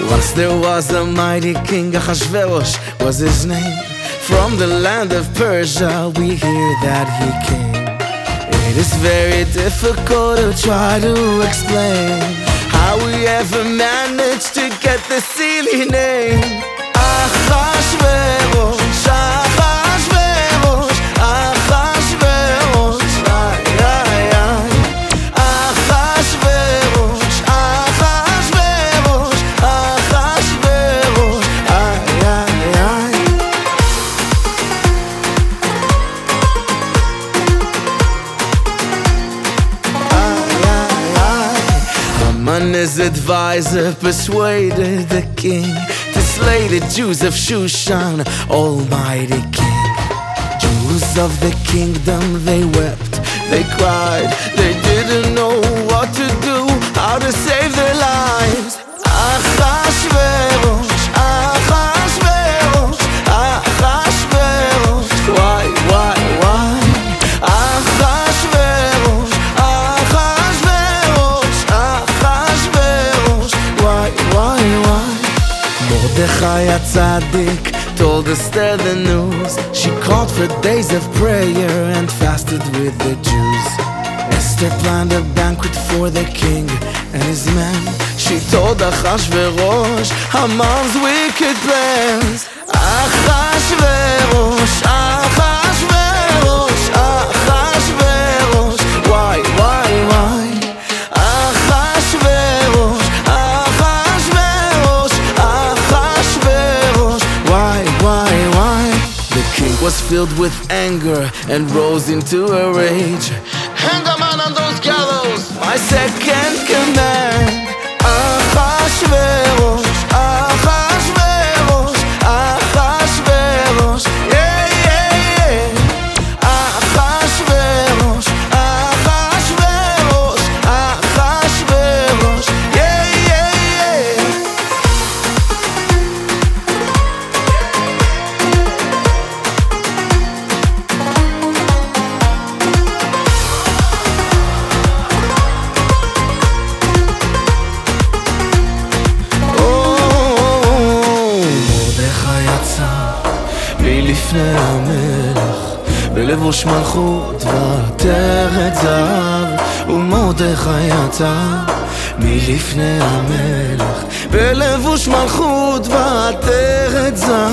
Once there was a mighty king, Ahasuerus was his name. From the land of Persia, we hear that he came. It is very difficult to try to explain how we ever managed to get this silly name. Ahasuerus, his advisor, persuaded the king to slay the Jews of Shushan, Almighty King. Jews of the kingdom, they wept, they cried, they didn't know what to do, how to save their lives. Mordechai Tzaddik told Esther the news. She called for days of prayer and fasted with the Jews. Esther planned a banquet for the king and his men. She told Achashverosh Haman's wicked plans. Achashverosh, filled with anger and rose into a rage. Hang Haman on those gallows, my second command. מלפני המלך בלבוש מלכות ועטרת זהב ומרדכי יצא מלפני המלך בלבוש מלכות ועטרת זהב